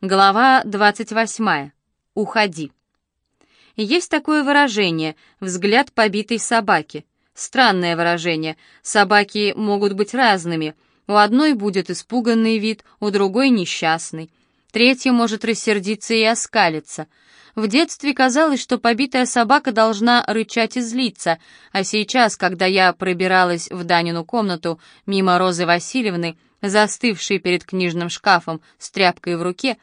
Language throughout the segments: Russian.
Глава 28. Уходи. Есть такое выражение «взгляд побитой собаки». Странное выражение. Собаки могут быть разными. У одной будет испуганный вид, у другой несчастный. Третья может рассердиться и оскалиться. В детстве казалось, что побитая собака должна рычать и злиться, а сейчас, когда я пробиралась в Данину комнату мимо Розы Васильевны, застывшей перед книжным шкафом с тряпкой в руке,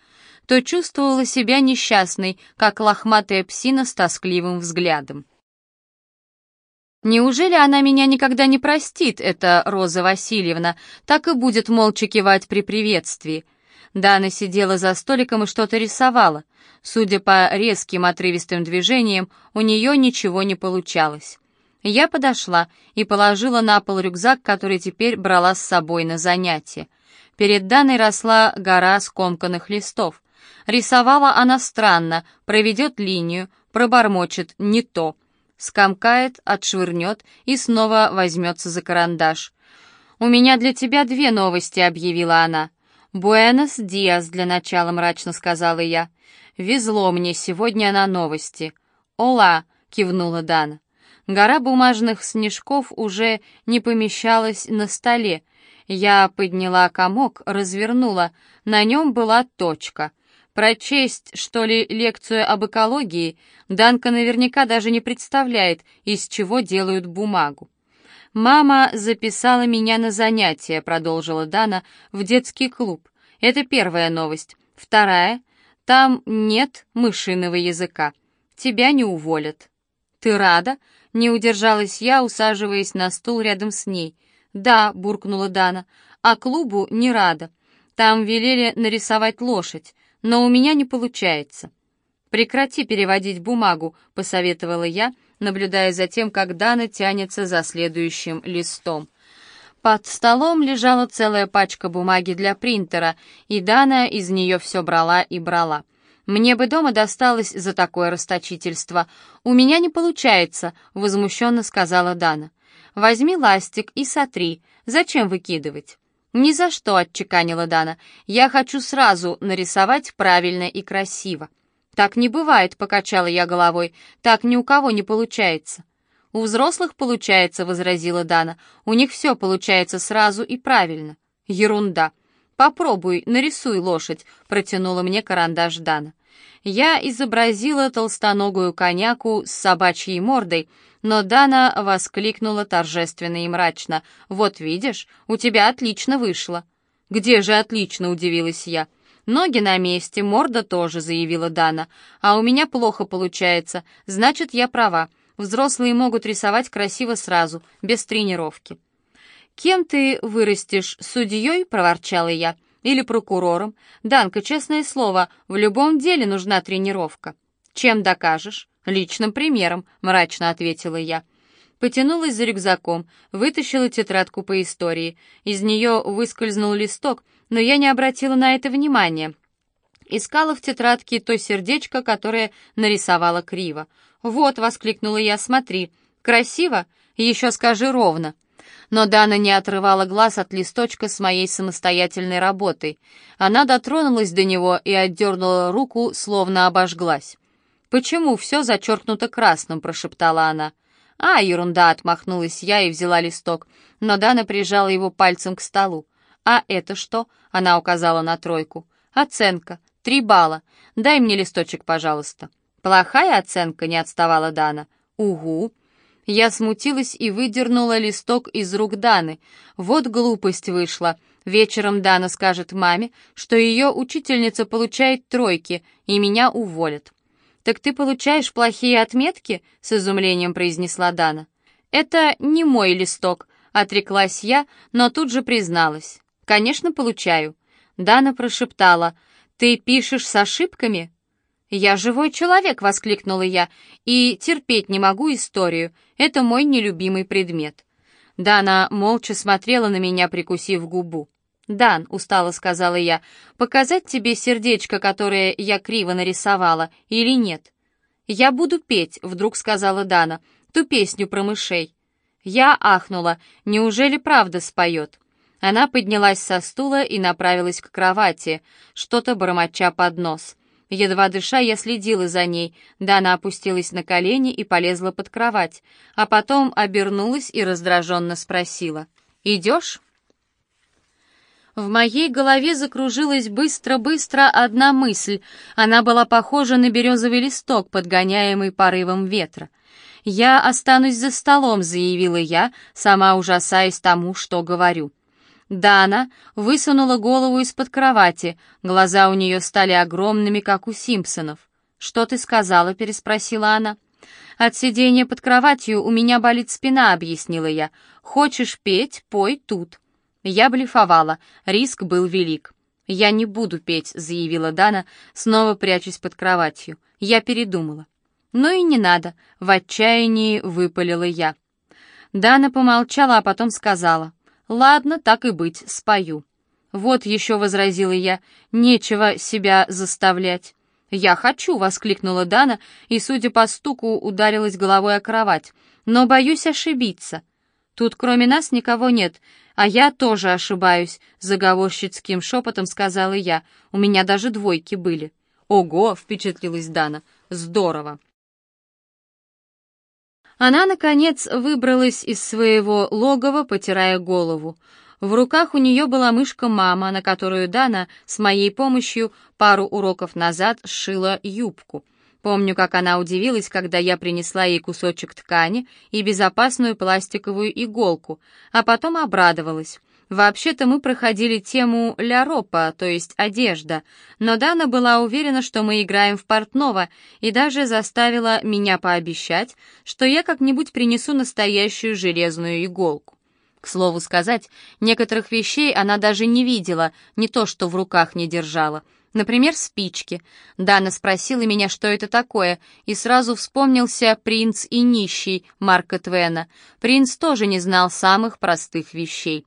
то чувствовала себя несчастной, как лохматая псина с тоскливым взглядом. Неужели она меня никогда не простит, эта Роза Васильевна, так и будет молча кивать при приветствии? Дана сидела за столиком и что-то рисовала. Судя по резким отрывистым движениям, у нее ничего не получалось. Я подошла и положила на пол рюкзак, который теперь брала с собой на занятие. Перед Даной росла гора скомканных листов. Рисовала она странно, проведет линию, пробормочет «не то», скомкает, отшвырнет и снова возьмется за карандаш. «У меня для тебя две новости», — объявила она. «Буэнос Диас для начала», — мрачно сказала я. «Везло мне сегодня на новости». «Ола», — кивнула Дана. Гора бумажных снежков уже не помещалась на столе. Я подняла комок, развернула. На нем была точка. Прочесть, что ли, лекцию об экологии, Данка наверняка даже не представляет, из чего делают бумагу. «Мама записала меня на занятия», — продолжила Дана, — «в детский клуб. Это первая новость. Вторая — там нет мышиного языка. Тебя не уволят». «Ты рада?» Не удержалась я, усаживаясь на стул рядом с ней. «Да», — буркнула Дана, — «а клубу не рада. Там велели нарисовать лошадь, но у меня не получается». «Прекрати переводить бумагу», — посоветовала я, наблюдая за тем, как Дана тянется за следующим листом. Под столом лежала целая пачка бумаги для принтера, и Дана из нее все брала и брала. Мне бы дома досталось за такое расточительство. У меня не получается, возмущенно сказала Дана. Возьми ластик и сотри. Зачем выкидывать? Ни за что, отчеканила Дана. Я хочу сразу нарисовать правильно и красиво. Так не бывает, покачала я головой. Так ни у кого не получается. У взрослых получается, возразила Дана. У них все получается сразу и правильно. Ерунда. «Попробуй, нарисуй лошадь», — протянула мне карандаш Дана. Я изобразила толстоногую коняку с собачьей мордой, но Дана воскликнула торжественно и мрачно. «Вот видишь, у тебя отлично вышло». «Где же отлично?» — удивилась я. «Ноги на месте, морда тоже», — заявила Дана. «А у меня плохо получается, значит, я права. Взрослые могут рисовать красиво сразу, без тренировки». «Кем ты вырастешь, судьей?» — проворчала я. «Или прокурором? Данка, честное слово, в любом деле нужна тренировка». «Чем докажешь?» «Личным примером», — мрачно ответила я. Потянулась за рюкзаком, вытащила тетрадку по истории. Из нее выскользнул листок, но я не обратила на это внимания. Искала в тетрадке то сердечко, которое нарисовала криво. «Вот», — воскликнула я, — «смотри. Красиво? Еще скажи ровно» но Дана не отрывала глаз от листочка с моей самостоятельной работой. Она дотронулась до него и отдернула руку, словно обожглась. «Почему все зачеркнуто красным?» — прошептала она. «А, ерунда!» — отмахнулась я и взяла листок, но Дана прижала его пальцем к столу. «А это что?» — она указала на тройку. «Оценка. Три балла. Дай мне листочек, пожалуйста». «Плохая оценка?» — не отставала Дана. «Угу». Я смутилась и выдернула листок из рук Даны. Вот глупость вышла. Вечером Дана скажет маме, что ее учительница получает тройки, и меня уволят. «Так ты получаешь плохие отметки?» — с изумлением произнесла Дана. «Это не мой листок», — отреклась я, но тут же призналась. «Конечно, получаю». Дана прошептала. «Ты пишешь с ошибками?» «Я живой человек!» — воскликнула я. «И терпеть не могу историю. Это мой нелюбимый предмет». Дана молча смотрела на меня, прикусив губу. «Дан», — устало сказала я, — «показать тебе сердечко, которое я криво нарисовала, или нет?» «Я буду петь», — вдруг сказала Дана, — «ту песню про мышей». Я ахнула. «Неужели правда споет?» Она поднялась со стула и направилась к кровати, что-то бормоча под нос. Едва дыша, я следила за ней. Дана опустилась на колени и полезла под кровать, а потом обернулась и раздраженно спросила. «Идешь?» В моей голове закружилась быстро-быстро одна мысль. Она была похожа на березовый листок, подгоняемый порывом ветра. «Я останусь за столом», — заявила я, сама ужасаясь тому, что говорю. Дана высунула голову из-под кровати, глаза у нее стали огромными, как у Симпсонов. «Что ты сказала?» — переспросила она. «От сидения под кроватью у меня болит спина», — объяснила я. «Хочешь петь? Пой тут». Я блефовала, риск был велик. «Я не буду петь», — заявила Дана, снова прячась под кроватью. Я передумала. «Ну и не надо», — в отчаянии выпалила я. Дана помолчала, а потом сказала. «Ладно, так и быть, спою». «Вот еще», — возразила я, — «нечего себя заставлять». «Я хочу!» — воскликнула Дана и, судя по стуку, ударилась головой о кровать. «Но боюсь ошибиться. Тут кроме нас никого нет, а я тоже ошибаюсь», — заговорщицким шепотом сказала я. «У меня даже двойки были». «Ого!» — впечатлилась Дана. «Здорово!» Она, наконец, выбралась из своего логова, потирая голову. В руках у нее была мышка-мама, на которую Дана с моей помощью пару уроков назад сшила юбку. Помню, как она удивилась, когда я принесла ей кусочек ткани и безопасную пластиковую иголку, а потом обрадовалась. Вообще-то мы проходили тему «ля ропа», то есть одежда, но Дана была уверена, что мы играем в портного, и даже заставила меня пообещать, что я как-нибудь принесу настоящую железную иголку. К слову сказать, некоторых вещей она даже не видела, не то что в руках не держала. Например, спички. Дана спросила меня, что это такое, и сразу вспомнился «Принц и нищий» Марка Твена. Принц тоже не знал самых простых вещей.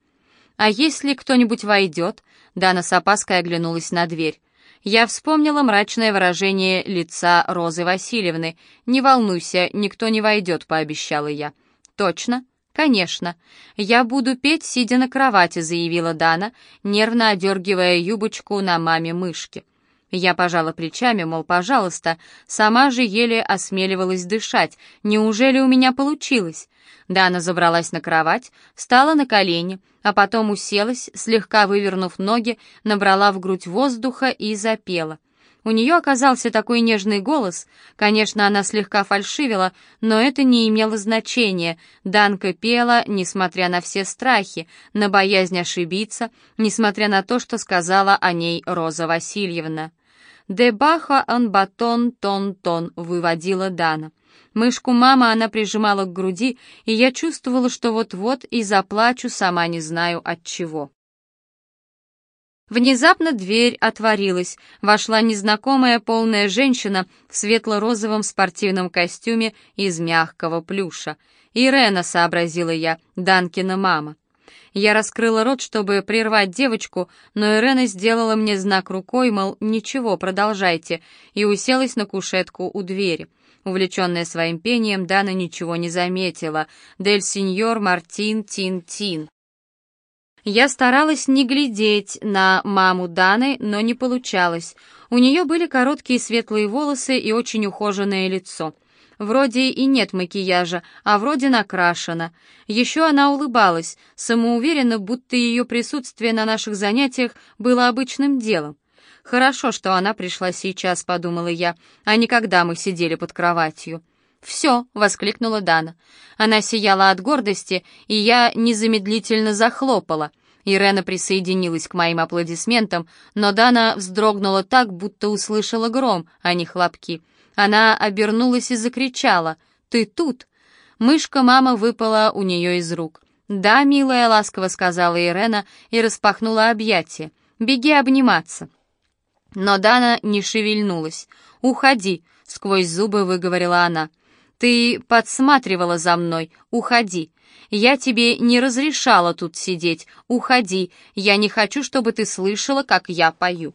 «А если кто-нибудь войдет?» Дана с опаской оглянулась на дверь. Я вспомнила мрачное выражение лица Розы Васильевны. «Не волнуйся, никто не войдет», — пообещала я. «Точно?» «Конечно. Я буду петь, сидя на кровати», — заявила Дана, нервно одергивая юбочку на маме мышки. Я пожала плечами, мол, пожалуйста, сама же еле осмеливалась дышать. Неужели у меня получилось? Дана забралась на кровать, встала на колени, а потом уселась, слегка вывернув ноги, набрала в грудь воздуха и запела. У нее оказался такой нежный голос. Конечно, она слегка фальшивила, но это не имело значения. Данка пела, несмотря на все страхи, на боязнь ошибиться, несмотря на то, что сказала о ней Роза Васильевна. «Дебаха он батон тон-тон», — выводила Дана. Мышку мама она прижимала к груди, и я чувствовала, что вот-вот и заплачу, сама не знаю от чего. Внезапно дверь отворилась. Вошла незнакомая полная женщина в светло-розовом спортивном костюме из мягкого плюша. «Ирена», — сообразила я, — «Данкина мама». Я раскрыла рот, чтобы прервать девочку, но Ирена сделала мне знак рукой, мол, ничего, продолжайте, и уселась на кушетку у двери. Увлеченная своим пением, Дана ничего не заметила. «Дель сеньор Мартин Тин-Тин». Я старалась не глядеть на маму Даны, но не получалось. У нее были короткие светлые волосы и очень ухоженное лицо. Вроде и нет макияжа, а вроде накрашена. Еще она улыбалась, самоуверенно, будто ее присутствие на наших занятиях было обычным делом. «Хорошо, что она пришла сейчас», — подумала я, «а не когда мы сидели под кроватью». «Все!» — воскликнула Дана. Она сияла от гордости, и я незамедлительно захлопала. Ирена присоединилась к моим аплодисментам, но Дана вздрогнула так, будто услышала гром, а не хлопки. Она обернулась и закричала «Ты тут!» Мышка-мама выпала у нее из рук. «Да, милая», — ласково сказала Ирена и распахнула объятия. «Беги обниматься». Но Дана не шевельнулась. «Уходи», — сквозь зубы выговорила она. «Ты подсматривала за мной. Уходи. Я тебе не разрешала тут сидеть. Уходи. Я не хочу, чтобы ты слышала, как я пою».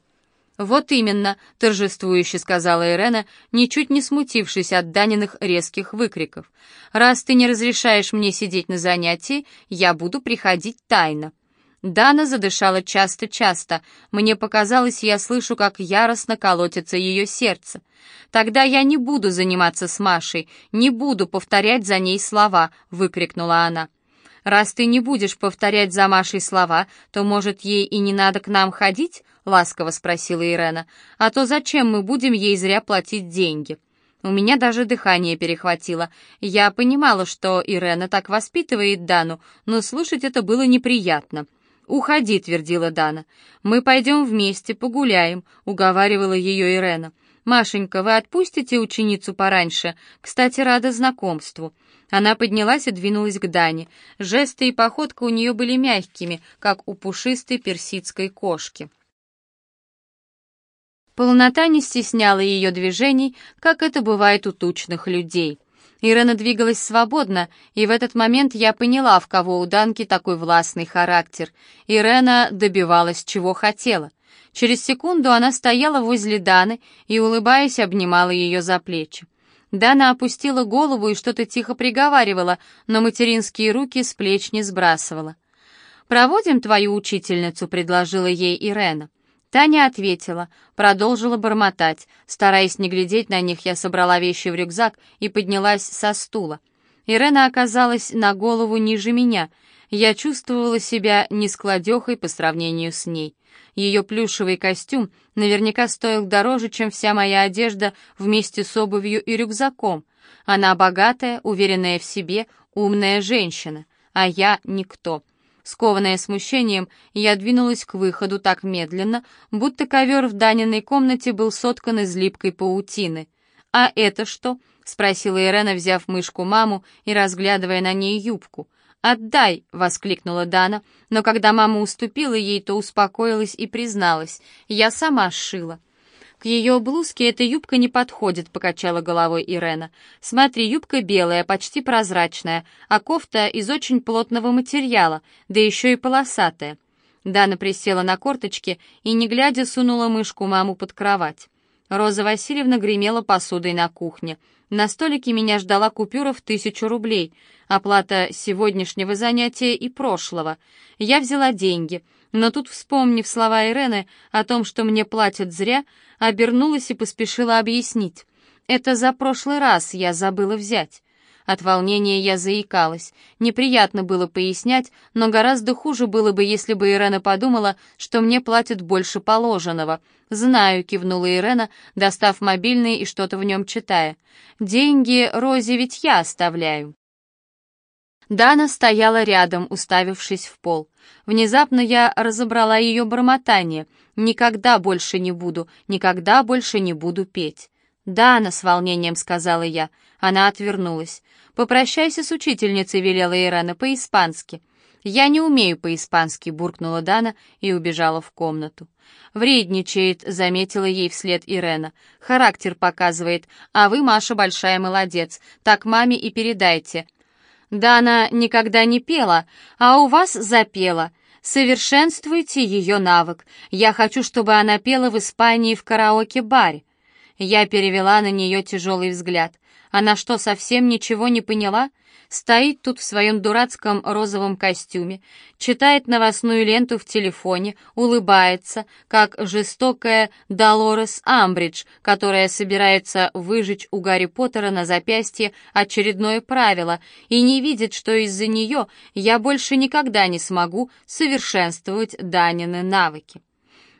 «Вот именно», — торжествующе сказала Ирена, ничуть не смутившись от Даниных резких выкриков. «Раз ты не разрешаешь мне сидеть на занятии, я буду приходить тайно». Дана задышала часто-часто. Мне показалось, я слышу, как яростно колотится ее сердце. «Тогда я не буду заниматься с Машей, не буду повторять за ней слова», — выкрикнула она. «Раз ты не будешь повторять за Машей слова, то, может, ей и не надо к нам ходить?» — ласково спросила Ирена. «А то зачем мы будем ей зря платить деньги?» У меня даже дыхание перехватило. Я понимала, что Ирена так воспитывает Дану, но слушать это было неприятно. «Уходи», — твердила Дана. «Мы пойдем вместе, погуляем», — уговаривала ее Ирена. «Машенька, вы отпустите ученицу пораньше? Кстати, рада знакомству». Она поднялась и двинулась к Дане. Жесты и походка у нее были мягкими, как у пушистой персидской кошки. Полнота не стесняла ее движений, как это бывает у тучных людей. Ирена двигалась свободно, и в этот момент я поняла, в кого у Данки такой властный характер. Ирена добивалась, чего хотела. Через секунду она стояла возле Даны и, улыбаясь, обнимала ее за плечи. Дана опустила голову и что-то тихо приговаривала, но материнские руки с плеч не сбрасывала. «Проводим твою учительницу», — предложила ей Ирена. Таня ответила, продолжила бормотать. Стараясь не глядеть на них, я собрала вещи в рюкзак и поднялась со стула. Ирена оказалась на голову ниже меня. Я чувствовала себя нескладехой по сравнению с ней. Ее плюшевый костюм наверняка стоил дороже, чем вся моя одежда вместе с обувью и рюкзаком. Она богатая, уверенная в себе, умная женщина, а я никто. Скованная смущением, я двинулась к выходу так медленно, будто ковер в Даниной комнате был соткан из липкой паутины. «А это что?» — спросила Ирена, взяв мышку маму и разглядывая на ней юбку. «Отдай!» — воскликнула Дана, но когда мама уступила ей, то успокоилась и призналась. «Я сама сшила». «К ее блузке эта юбка не подходит», — покачала головой Ирена. «Смотри, юбка белая, почти прозрачная, а кофта из очень плотного материала, да еще и полосатая». Дана присела на корточки и, не глядя, сунула мышку маму под кровать. Роза Васильевна гремела посудой на кухне. На столике меня ждала купюра в тысячу рублей, оплата сегодняшнего занятия и прошлого. Я взяла деньги — но тут, вспомнив слова Ирены о том, что мне платят зря, обернулась и поспешила объяснить. «Это за прошлый раз я забыла взять». От волнения я заикалась. Неприятно было пояснять, но гораздо хуже было бы, если бы Ирена подумала, что мне платят больше положенного. «Знаю», — кивнула Ирена, достав мобильный и что-то в нем читая. «Деньги Розе ведь я оставляю». Дана стояла рядом, уставившись в пол. Внезапно я разобрала ее бормотание. «Никогда больше не буду, никогда больше не буду петь». «Дана», — с волнением сказала я. Она отвернулась. «Попрощайся с учительницей», — велела Ирена, — «по-испански». «Я не умею по-испански», — буркнула Дана и убежала в комнату. «Вредничает», — заметила ей вслед Ирена. «Характер показывает, а вы, Маша, большая молодец. Так маме и передайте. Да она никогда не пела, а у вас запела. Совершенствуйте ее навык. Я хочу, чтобы она пела в Испании в караоке-баре. Я перевела на нее тяжелый взгляд. Она что, совсем ничего не поняла? Стоит тут в своем дурацком розовом костюме, читает новостную ленту в телефоне, улыбается, как жестокая Долорес Амбридж, которая собирается выжечь у Гарри Поттера на запястье очередное правило и не видит, что из-за нее я больше никогда не смогу совершенствовать Данины навыки.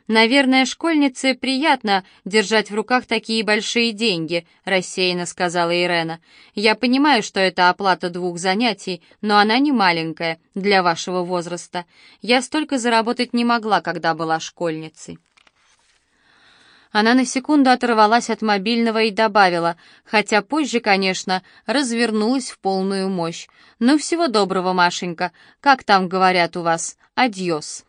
«Наверное, школьнице приятно держать в руках такие большие деньги», — рассеянно сказала Ирена. «Я понимаю, что это оплата двух занятий, но она не маленькая для вашего возраста. Я столько заработать не могла, когда была школьницей». Она на секунду оторвалась от мобильного и добавила, хотя позже, конечно, развернулась в полную мощь. «Ну, всего доброго, Машенька. Как там говорят у вас? Адьос».